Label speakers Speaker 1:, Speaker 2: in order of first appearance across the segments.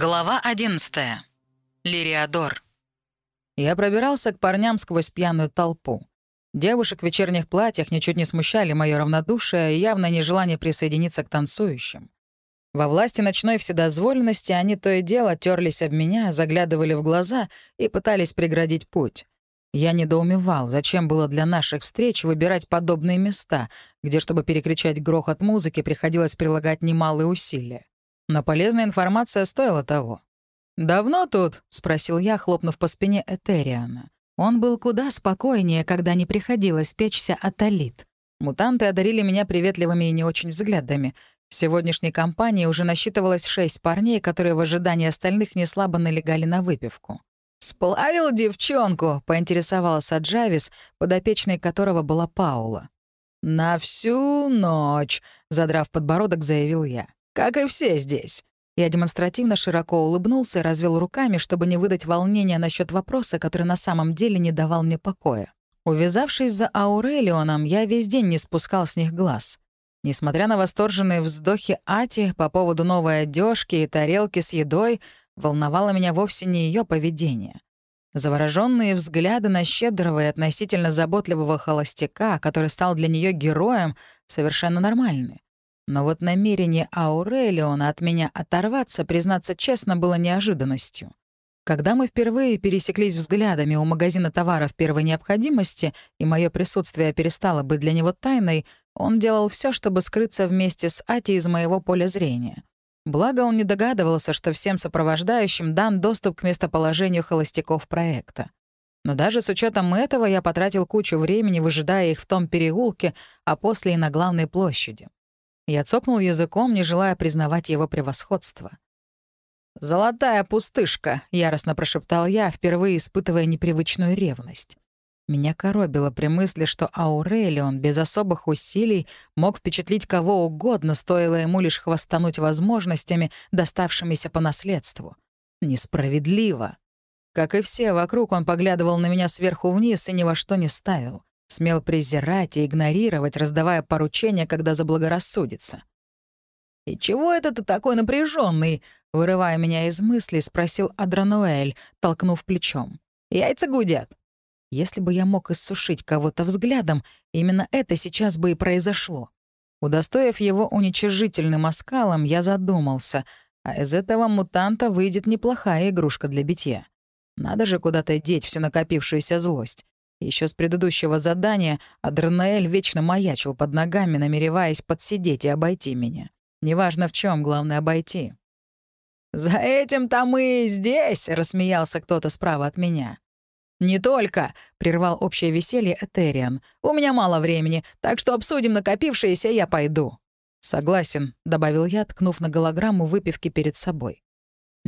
Speaker 1: Глава 11. Лириадор.
Speaker 2: Я пробирался к парням сквозь пьяную толпу. Девушек в вечерних платьях ничуть не смущали мое равнодушие и явное нежелание присоединиться к танцующим. Во власти ночной вседозволенности они то и дело терлись об меня, заглядывали в глаза и пытались преградить путь. Я недоумевал, зачем было для наших встреч выбирать подобные места, где, чтобы перекричать грохот музыки, приходилось прилагать немалые усилия. Но полезная информация стоила того. «Давно тут?» — спросил я, хлопнув по спине Этериана. Он был куда спокойнее, когда не приходилось печься от Алит. Мутанты одарили меня приветливыми и не очень взглядами. В сегодняшней компании уже насчитывалось шесть парней, которые в ожидании остальных не слабо налегали на выпивку. «Сплавил девчонку?» — поинтересовался Джавис, подопечной которого была Паула. «На всю ночь», — задрав подбородок, заявил я. Как и все здесь. Я демонстративно широко улыбнулся и развел руками, чтобы не выдать волнения насчет вопроса, который на самом деле не давал мне покоя. Увязавшись за Аурелионом, я весь день не спускал с них глаз. Несмотря на восторженные вздохи Ати по поводу новой одежки и тарелки с едой, волновало меня вовсе не ее поведение. Завороженные взгляды на щедрого и относительно заботливого холостяка, который стал для нее героем, совершенно нормальны. Но вот намерение Аурелиона от меня оторваться, признаться честно, было неожиданностью. Когда мы впервые пересеклись взглядами у магазина товаров первой необходимости, и мое присутствие перестало быть для него тайной, он делал все, чтобы скрыться вместе с Ати из моего поля зрения. Благо, он не догадывался, что всем сопровождающим дан доступ к местоположению холостяков проекта. Но даже с учетом этого я потратил кучу времени, выжидая их в том переулке, а после и на главной площади. Я цокнул языком, не желая признавать его превосходство. «Золотая пустышка», — яростно прошептал я, впервые испытывая непривычную ревность. Меня коробило при мысли, что Аурелион без особых усилий мог впечатлить кого угодно, стоило ему лишь хвастануть возможностями, доставшимися по наследству. Несправедливо. Как и все вокруг, он поглядывал на меня сверху вниз и ни во что не ставил. Смел презирать и игнорировать, раздавая поручения, когда заблагорассудится. «И чего это ты такой напряженный? вырывая меня из мыслей, спросил Адрануэль, толкнув плечом. «Яйца гудят». Если бы я мог иссушить кого-то взглядом, именно это сейчас бы и произошло. Удостоив его уничижительным оскалом, я задумался, а из этого мутанта выйдет неплохая игрушка для битья. Надо же куда-то деть всю накопившуюся злость. Еще с предыдущего задания Адренаэль вечно маячил под ногами, намереваясь подсидеть и обойти меня. Неважно в чем, главное — обойти. «За этим-то мы и здесь!» — рассмеялся кто-то справа от меня. «Не только!» — прервал общее веселье Этериан. «У меня мало времени, так что обсудим накопившееся, я пойду». «Согласен», — добавил я, ткнув на голограмму выпивки перед собой.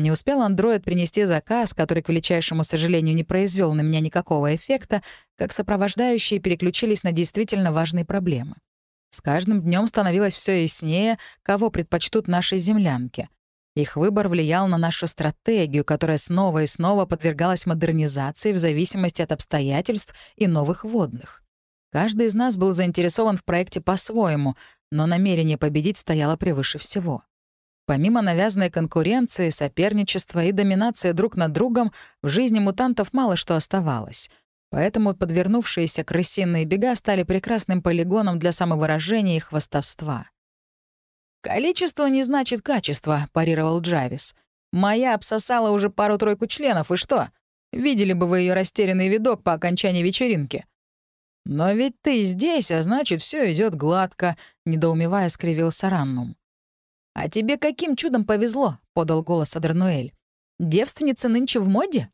Speaker 2: Не успел андроид принести заказ, который, к величайшему сожалению, не произвел на меня никакого эффекта, как сопровождающие переключились на действительно важные проблемы. С каждым днем становилось все яснее, кого предпочтут наши землянки. Их выбор влиял на нашу стратегию, которая снова и снова подвергалась модернизации в зависимости от обстоятельств и новых водных. Каждый из нас был заинтересован в проекте по-своему, но намерение победить стояло превыше всего. Помимо навязанной конкуренции, соперничества и доминации друг над другом, в жизни мутантов мало что оставалось. Поэтому подвернувшиеся крысиные бега стали прекрасным полигоном для самовыражения и хвастовства. «Количество не значит качество», — парировал Джавис. «Моя обсосала уже пару-тройку членов, и что? Видели бы вы ее растерянный видок по окончании вечеринки». «Но ведь ты здесь, а значит, все идет гладко», — недоумевая скривился Раннум. «А тебе каким чудом повезло?» — подал голос Адернуэль. «Девственница нынче в моде?»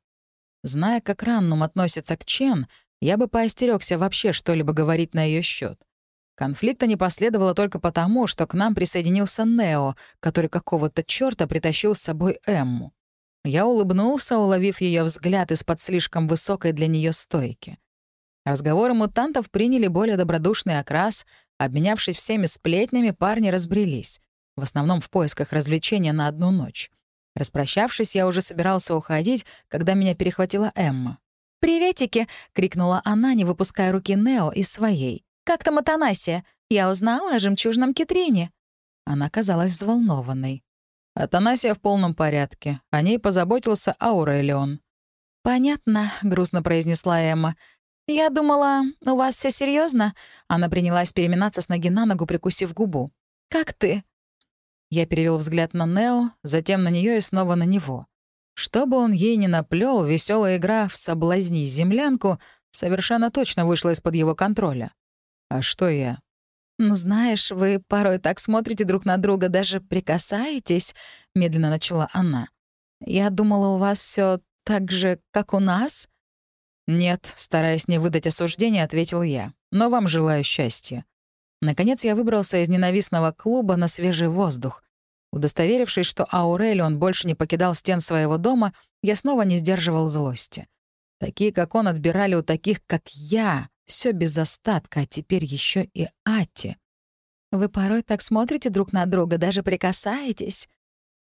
Speaker 2: Зная, как Раннум относится к Чен, я бы поостерегся вообще что-либо говорить на ее счет. Конфликта не последовало только потому, что к нам присоединился Нео, который какого-то чёрта притащил с собой Эмму. Я улыбнулся, уловив ее взгляд из-под слишком высокой для нее стойки. Разговоры мутантов приняли более добродушный окрас, обменявшись всеми сплетнями, парни разбрелись в основном в поисках развлечения на одну ночь. Распрощавшись, я уже собирался уходить, когда меня перехватила Эмма. «Приветики!» — крикнула она, не выпуская руки Нео из своей. «Как там Атанасия? Я узнала о жемчужном Китрине». Она казалась взволнованной. Атанасия в полном порядке. О ней позаботился Аурелион.
Speaker 3: «Понятно», — грустно произнесла Эмма. «Я думала, у вас все серьезно. Она принялась переминаться с ноги на ногу, прикусив губу. «Как ты?»
Speaker 2: Я перевел взгляд на Нео, затем на нее и снова на него. Что бы он ей ни наплел, веселая игра в «Соблазни землянку» совершенно точно вышла из-под его контроля. А что я?
Speaker 3: «Ну, знаешь, вы порой так смотрите друг на друга, даже прикасаетесь», — медленно начала она. «Я думала, у вас все так же, как у нас?»
Speaker 2: «Нет», — стараясь не выдать осуждения, ответил я. «Но вам желаю счастья». Наконец я выбрался из ненавистного клуба на свежий воздух. Удостоверившись, что Аурелион больше не покидал стен своего дома, я снова не сдерживал злости. Такие, как он, отбирали у таких, как я, все без остатка, а теперь еще и Ати.
Speaker 3: «Вы порой так смотрите друг на друга, даже прикасаетесь?»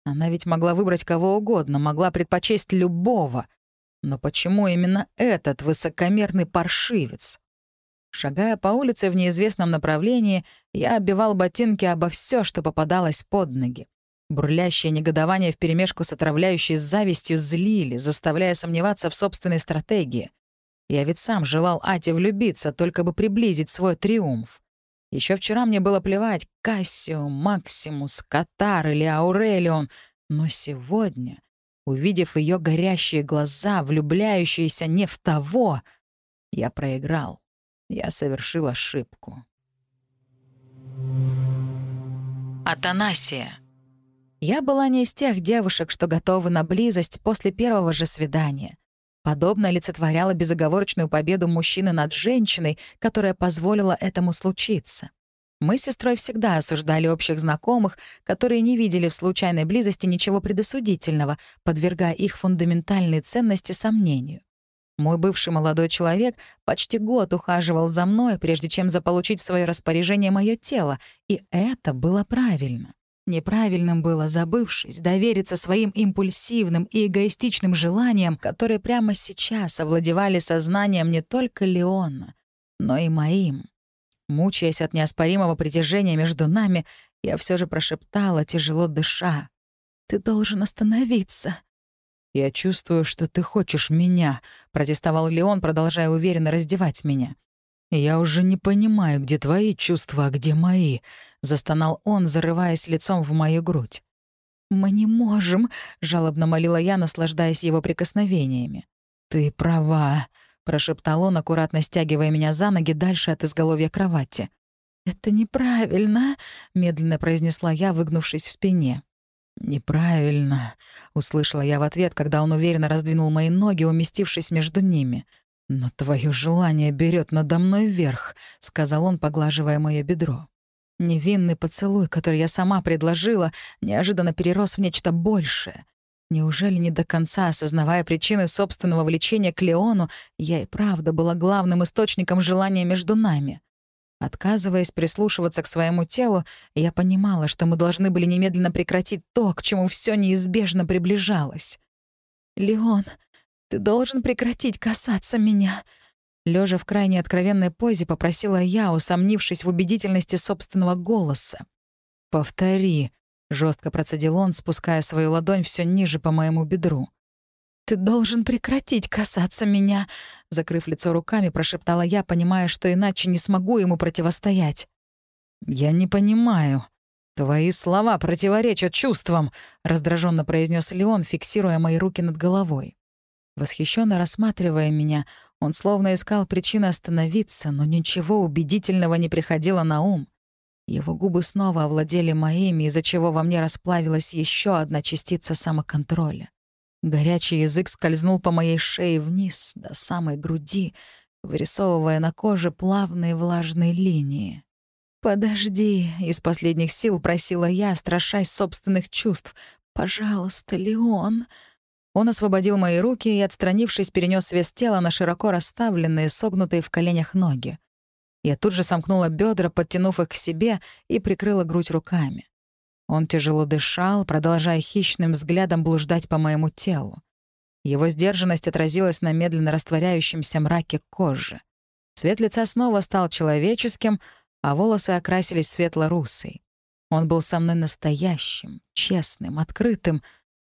Speaker 2: Она ведь могла выбрать кого угодно, могла предпочесть любого — но почему именно этот высокомерный паршивец? Шагая по улице в неизвестном направлении, я оббивал ботинки обо все, что попадалось под ноги. Бурлящее негодование вперемешку с отравляющей завистью злили, заставляя сомневаться в собственной стратегии. Я ведь сам желал Ате влюбиться, только бы приблизить свой триумф. Еще вчера мне было плевать, Кассио, Максимус, Катар или Аурелион, но сегодня Увидев ее горящие глаза, влюбляющиеся не в того, я проиграл. Я совершил ошибку.
Speaker 1: Атанасия.
Speaker 3: Я была не из тех девушек, что готовы на близость после первого же свидания. Подобно олицетворяла безоговорочную победу мужчины над женщиной, которая позволила этому случиться. Мы с сестрой всегда осуждали общих знакомых, которые не видели в случайной близости ничего предосудительного, подвергая их фундаментальной ценности сомнению. Мой бывший молодой человек почти год ухаживал за мной, прежде чем заполучить в свое распоряжение мое тело, и это было правильно. Неправильным было, забывшись, довериться своим импульсивным и эгоистичным желаниям, которые прямо сейчас овладевали сознанием не только Леона, но и моим. Мучаясь от неоспоримого притяжения между нами, я все же прошептала, тяжело дыша. «Ты должен остановиться».
Speaker 2: «Я чувствую, что ты хочешь меня», — протестовал Леон, продолжая уверенно раздевать меня. «Я уже не понимаю, где твои чувства, а где мои», — застонал он, зарываясь лицом в мою грудь.
Speaker 3: «Мы не можем», — жалобно молила я, наслаждаясь его прикосновениями.
Speaker 2: «Ты права», — прошептал он, аккуратно стягивая меня за ноги дальше от изголовья кровати.
Speaker 3: «Это неправильно», — медленно произнесла я, выгнувшись в спине.
Speaker 2: «Неправильно», — услышала я в ответ, когда он уверенно раздвинул мои ноги, уместившись между ними. «Но твое желание берет надо мной вверх», — сказал он, поглаживая мое бедро.
Speaker 3: Невинный поцелуй, который я сама предложила, неожиданно перерос в нечто большее. Неужели не до конца осознавая причины собственного влечения к Леону, я и правда была главным источником желания между нами? Отказываясь прислушиваться к своему телу, я понимала, что мы должны были немедленно прекратить то, к чему все неизбежно приближалось. «Леон, ты должен прекратить касаться меня», Лежа в крайне откровенной позе, попросила я, усомнившись в убедительности собственного голоса.
Speaker 2: «Повтори», Жестко процедил он, спуская свою ладонь все ниже по моему бедру.
Speaker 3: «Ты должен прекратить касаться меня», — закрыв лицо руками, прошептала я, понимая, что иначе не смогу ему противостоять.
Speaker 2: «Я не понимаю. Твои слова противоречат чувствам», — раздраженно произнес Леон, фиксируя мои руки над головой. Восхищенно рассматривая меня, он словно искал причины остановиться, но ничего убедительного не приходило на ум. Его губы снова овладели моими, из-за чего во мне расплавилась еще одна частица самоконтроля. Горячий язык скользнул по моей шее вниз, до самой груди, вырисовывая на коже плавные влажные линии.
Speaker 3: «Подожди», — из последних сил просила я, страшась собственных чувств. «Пожалуйста, Леон».
Speaker 2: Он освободил мои руки и, отстранившись, перенес вес тела на широко расставленные, согнутые в коленях ноги. Я тут же сомкнула бедра, подтянув их к себе, и прикрыла грудь руками. Он тяжело дышал, продолжая хищным взглядом блуждать по моему телу. Его сдержанность отразилась на медленно растворяющемся мраке кожи. Цвет лица снова стал человеческим, а волосы окрасились светло-русой.
Speaker 3: Он был со мной настоящим, честным, открытым,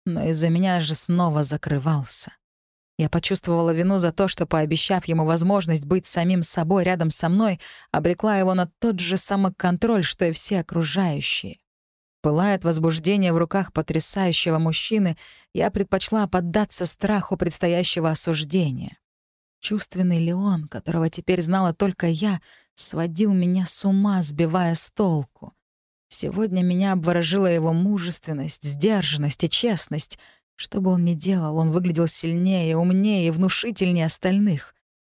Speaker 3: но из-за меня же снова закрывался. Я почувствовала вину за то, что, пообещав ему возможность быть самим собой рядом со мной, обрекла его на тот же самоконтроль, что и все окружающие. Пылая от возбуждения в руках потрясающего мужчины, я предпочла поддаться страху предстоящего осуждения. Чувственный Леон, которого теперь знала только я, сводил меня с ума, сбивая с толку. Сегодня меня обворожила его мужественность, сдержанность и честность. Что бы он ни делал, он выглядел сильнее, умнее и внушительнее остальных.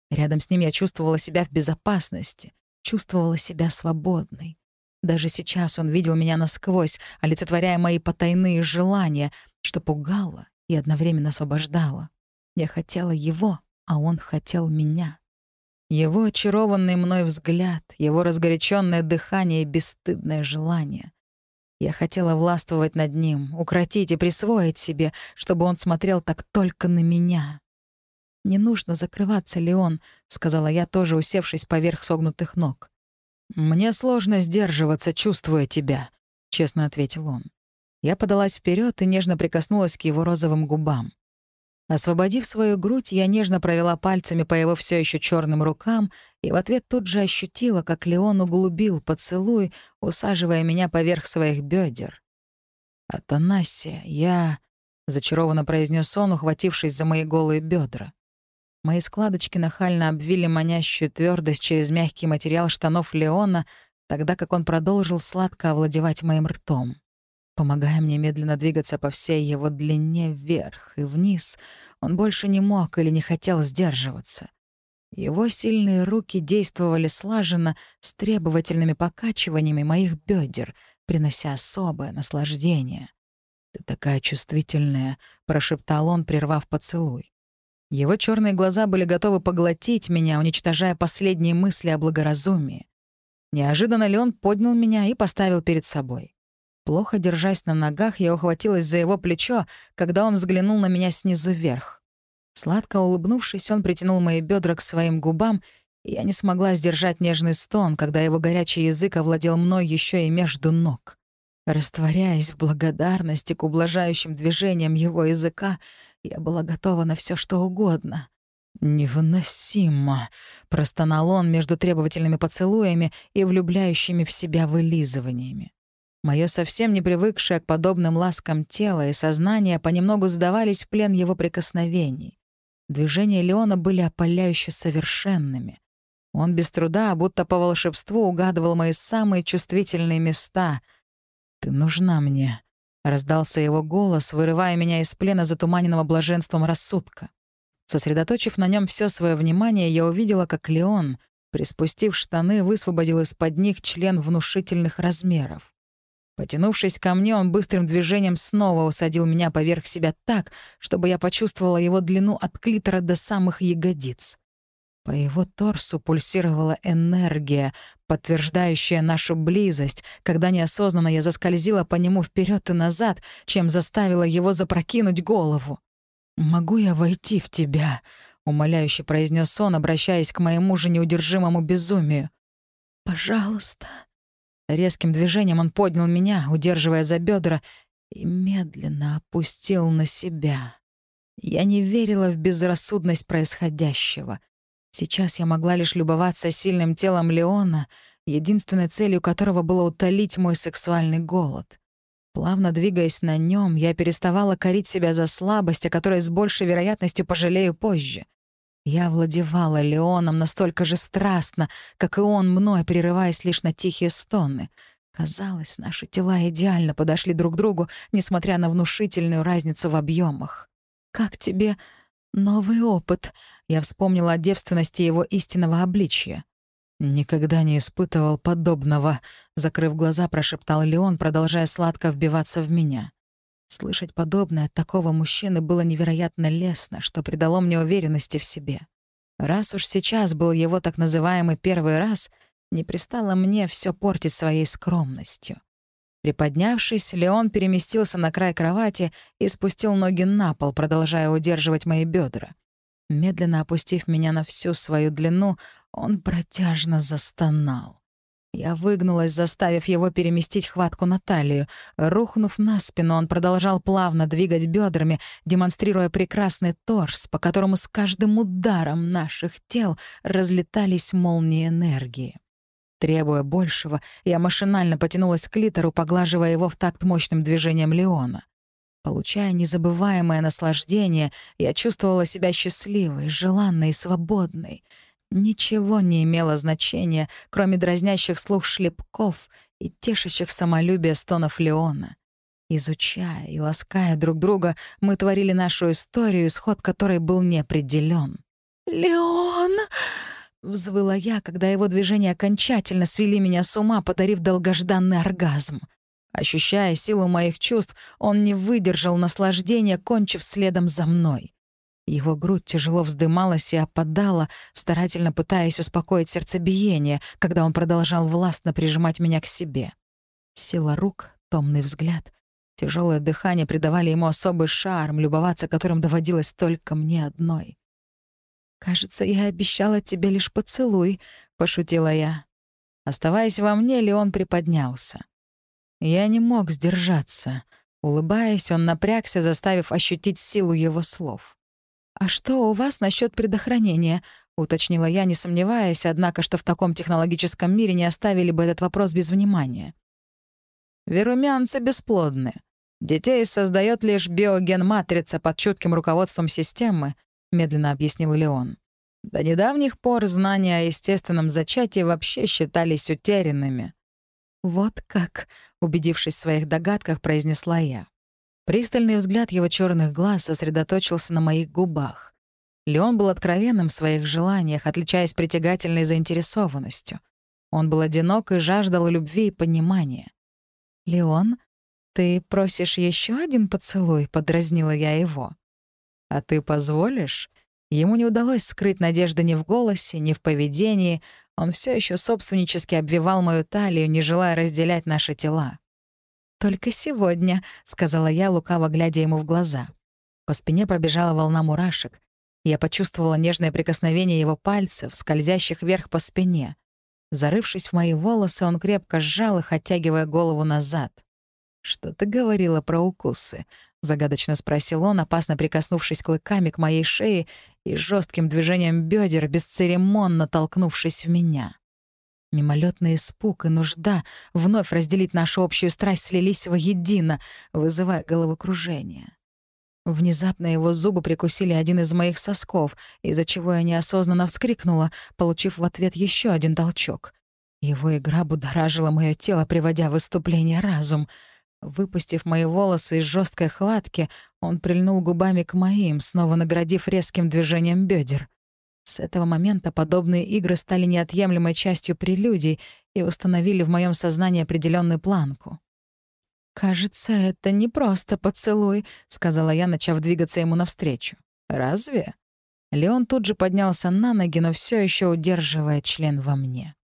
Speaker 3: Рядом с ним я чувствовала себя в безопасности, чувствовала себя свободной. Даже сейчас он видел меня насквозь, олицетворяя мои потайные желания, что пугало и одновременно освобождало. Я хотела его, а он хотел меня. Его очарованный мной взгляд, его разгоряченное дыхание и бесстыдное желание. Я хотела властвовать над ним, укротить и присвоить себе, чтобы он смотрел так только на меня. «Не нужно закрываться, Леон», — сказала я, тоже усевшись поверх согнутых ног. «Мне сложно сдерживаться, чувствуя тебя», — честно ответил он. Я подалась вперед и нежно прикоснулась к его розовым губам. Освободив свою грудь, я нежно провела пальцами по его все еще черным рукам и в ответ тут же ощутила, как Леон углубил поцелуй, усаживая меня поверх своих бедер. «Атанасия, я...» — зачарованно произнес он, ухватившись за мои голые бедра. Мои складочки нахально обвили манящую твердость через мягкий материал штанов Леона, тогда как он продолжил сладко овладевать моим ртом помогая мне медленно двигаться по всей его длине вверх и вниз. Он больше не мог или не хотел сдерживаться. Его сильные руки действовали слаженно, с требовательными покачиваниями моих бедер, принося особое наслаждение. «Ты такая чувствительная», — прошептал он, прервав поцелуй. Его черные глаза были готовы поглотить меня, уничтожая последние мысли о благоразумии. Неожиданно Леон поднял меня и поставил перед собой. Плохо держась на ногах, я ухватилась за его плечо, когда он взглянул на меня снизу вверх. Сладко улыбнувшись, он притянул мои бедра к своим губам, и я не смогла сдержать нежный стон, когда его горячий язык овладел мной еще и между ног. Растворяясь в благодарности к ублажающим движениям его языка, я была готова на все что угодно. «Невыносимо!» — простонал он между требовательными поцелуями и влюбляющими в себя вылизываниями. Моё совсем не привыкшее к подобным ласкам тело и сознание понемногу сдавались в плен его прикосновений. Движения Леона были опаляюще совершенными. Он без труда, будто по волшебству, угадывал мои самые чувствительные места. «Ты нужна мне», — раздался его голос, вырывая меня из плена затуманенного блаженством рассудка. Сосредоточив на нем все свое внимание, я увидела, как Леон, приспустив штаны, высвободил из-под них член внушительных размеров. Потянувшись ко мне, он быстрым движением снова усадил меня поверх себя так, чтобы я почувствовала его длину от клитора до самых ягодиц. По его торсу пульсировала энергия, подтверждающая нашу близость, когда неосознанно я заскользила по нему вперед и назад, чем заставила его запрокинуть голову. «Могу я войти в тебя?» — умоляюще произнес он, обращаясь к моему же неудержимому безумию. «Пожалуйста», Резким движением он поднял меня, удерживая за бедра, и медленно опустил на себя. Я не верила в безрассудность происходящего. Сейчас я могла лишь любоваться сильным телом Леона, единственной целью которого было утолить мой сексуальный голод. Плавно двигаясь на нем, я переставала корить себя за слабость, о которой с большей вероятностью пожалею позже. Я владевала Леоном настолько же страстно, как и он мной, прерываясь лишь на тихие стоны. Казалось, наши тела идеально подошли друг к другу, несмотря на внушительную разницу в объемах. «Как тебе новый опыт?» Я вспомнила о девственности его истинного обличья. «Никогда не испытывал подобного», — закрыв глаза, прошептал Леон, продолжая сладко вбиваться в меня. Слышать подобное от такого мужчины было невероятно лестно, что придало мне уверенности в себе. Раз уж сейчас был его так называемый первый раз, не пристало мне все портить своей скромностью. Приподнявшись, Леон переместился на край кровати и спустил ноги на пол, продолжая удерживать мои бедра. Медленно опустив меня на всю свою длину, он протяжно застонал. Я выгнулась, заставив его переместить хватку на талию. Рухнув на спину, он продолжал плавно двигать бедрами, демонстрируя прекрасный торс, по которому с каждым ударом наших тел разлетались молнии энергии. Требуя большего, я машинально потянулась к литеру, поглаживая его в такт мощным движением Леона. Получая незабываемое наслаждение, я чувствовала себя счастливой, желанной и свободной — Ничего не имело значения, кроме дразнящих слух шлепков и тешащих самолюбие стонов Леона. Изучая и лаская друг друга, мы творили нашу историю, исход которой был неопределён. «Леон!» — взвыла я, когда его движения окончательно свели меня с ума, подарив долгожданный оргазм. Ощущая силу моих чувств, он не выдержал наслаждения, кончив следом за мной. Его грудь тяжело вздымалась и опадала, старательно пытаясь успокоить сердцебиение, когда он продолжал властно прижимать меня к себе. Сила рук, томный взгляд, тяжелое дыхание придавали ему особый шарм, любоваться которым доводилось только мне одной. «Кажется, я обещала тебе лишь поцелуй», — пошутила я. Оставаясь во мне, Леон приподнялся. Я не мог сдержаться. Улыбаясь, он напрягся, заставив ощутить силу его слов. «А что у вас насчет предохранения?» — уточнила я, не сомневаясь, однако, что в таком технологическом мире не оставили бы этот вопрос без внимания.
Speaker 2: «Верумянцы бесплодны. Детей создает лишь биоген-матрица под чутким руководством системы», — медленно объяснил Леон. До недавних пор знания о естественном зачатии вообще считались утерянными.
Speaker 3: «Вот как», — убедившись в своих догадках, произнесла я. Пристальный взгляд его черных глаз сосредоточился на моих губах. Леон был откровенным в своих желаниях, отличаясь притягательной заинтересованностью. Он был одинок и жаждал любви и понимания. «Леон, ты просишь еще один поцелуй?» — подразнила я его.
Speaker 2: «А ты позволишь?» Ему не удалось скрыть надежды ни в голосе, ни в поведении. Он все еще собственнически обвивал мою талию, не желая разделять наши тела.
Speaker 3: «Только сегодня», — сказала я, лукаво глядя ему в глаза.
Speaker 2: По спине пробежала волна мурашек. Я почувствовала нежное прикосновение его пальцев, скользящих вверх по спине. Зарывшись в мои волосы, он крепко сжал их, оттягивая голову назад. «Что ты говорила про укусы?» — загадочно спросил он, опасно прикоснувшись клыками к моей шее и жестким движением бедер, бесцеремонно толкнувшись в меня. Мимолетный испуг и нужда вновь разделить нашу общую страсть слились воедино, вызывая головокружение. Внезапно его зубы прикусили один из моих сосков, из-за чего я неосознанно вскрикнула, получив в ответ еще один толчок. Его игра будоражила мое тело, приводя в выступление разум. Выпустив мои волосы из жесткой хватки, он прильнул губами к моим, снова наградив резким движением бедер. С этого момента подобные игры стали неотъемлемой частью прелюдий и установили в моем сознании определенную планку.
Speaker 3: «Кажется, это не просто поцелуй», — сказала я, начав двигаться ему навстречу.
Speaker 2: «Разве?» Леон тут же поднялся на ноги, но все еще удерживая член во мне.